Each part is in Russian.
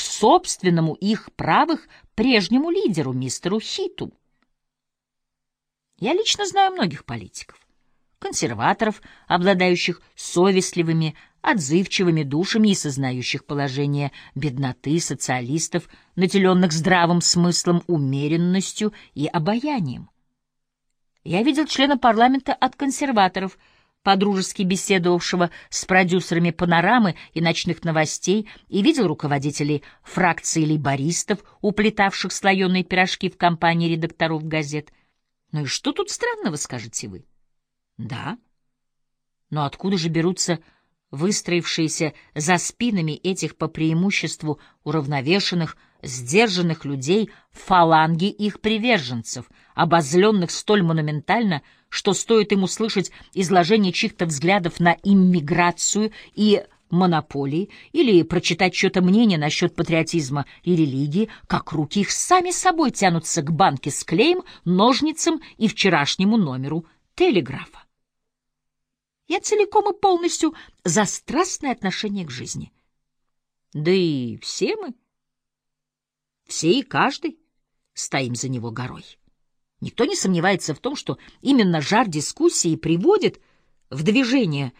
собственному их правых прежнему лидеру, мистеру Хиту. Я лично знаю многих политиков, консерваторов, обладающих совестливыми, отзывчивыми душами и сознающих положение бедноты, социалистов, наделенных здравым смыслом, умеренностью и обаянием. Я видел члена парламента от консерваторов, подружески беседовавшего с продюсерами «Панорамы» и «Ночных новостей», и видел руководителей фракции лейбористов, уплетавших слоеные пирожки в компании редакторов газет. Ну и что тут странного, скажете вы? Да. Но откуда же берутся выстроившиеся за спинами этих по преимуществу уравновешенных, сдержанных людей фаланги их приверженцев, обозленных столь монументально, что стоит им услышать изложение чьих-то взглядов на иммиграцию и монополии или прочитать чье-то мнение насчет патриотизма и религии, как руки их сами собой тянутся к банке с клеем, ножницам и вчерашнему номеру телеграфа. Я целиком и полностью за страстное отношение к жизни. Да и все мы, все и каждый, стоим за него горой. Никто не сомневается в том, что именно жар дискуссии приводит в движение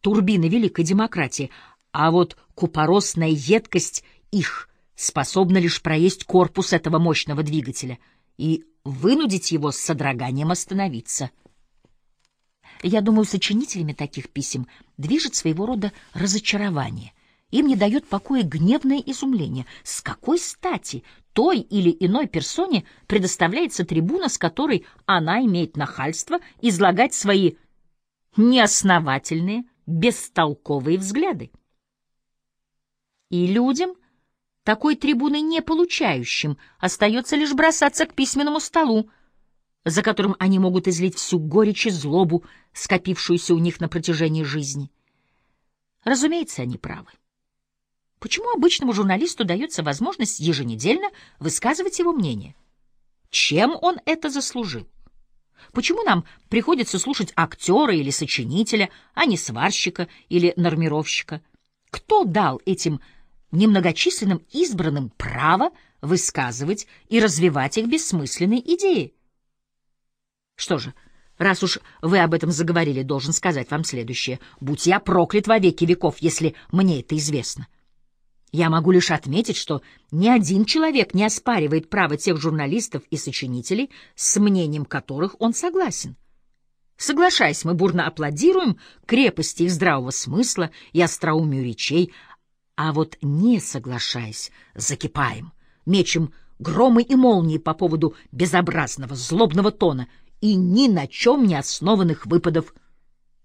турбины великой демократии, а вот купоросная едкость их способна лишь проесть корпус этого мощного двигателя и вынудить его с содроганием остановиться — я думаю, сочинителями таких писем движет своего рода разочарование. Им не дает покоя гневное изумление. С какой стати той или иной персоне предоставляется трибуна, с которой она имеет нахальство излагать свои неосновательные, бестолковые взгляды? И людям, такой трибуны не получающим, остается лишь бросаться к письменному столу, за которым они могут излить всю горечь и злобу, скопившуюся у них на протяжении жизни. Разумеется, они правы. Почему обычному журналисту дается возможность еженедельно высказывать его мнение? Чем он это заслужил? Почему нам приходится слушать актера или сочинителя, а не сварщика или нормировщика? Кто дал этим немногочисленным избранным право высказывать и развивать их бессмысленные идеи? Что же, раз уж вы об этом заговорили, должен сказать вам следующее. Будь я проклят во веки веков, если мне это известно. Я могу лишь отметить, что ни один человек не оспаривает право тех журналистов и сочинителей, с мнением которых он согласен. Соглашаясь, мы бурно аплодируем крепости их здравого смысла и остроумию речей, а вот не соглашаясь, закипаем, мечем громы и молнии по поводу безобразного, злобного тона — и ни на чем не основанных выпадов.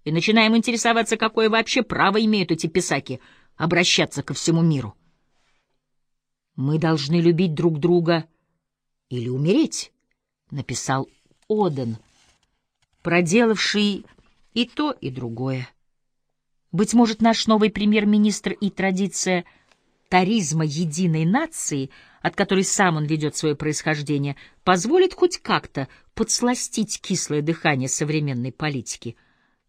И начинаем интересоваться, какое вообще право имеют эти писаки обращаться ко всему миру. «Мы должны любить друг друга или умереть», — написал Оден, проделавший и то, и другое. Быть может, наш новый премьер-министр и традиция таризма единой нации — от которой сам он ведет свое происхождение, позволит хоть как-то подсластить кислое дыхание современной политики.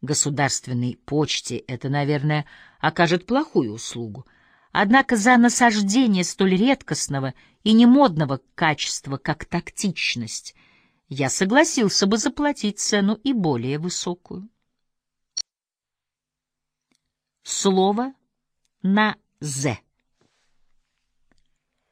Государственной почте это, наверное, окажет плохую услугу. Однако за насаждение столь редкостного и немодного качества, как тактичность, я согласился бы заплатить цену и более высокую. Слово на «з».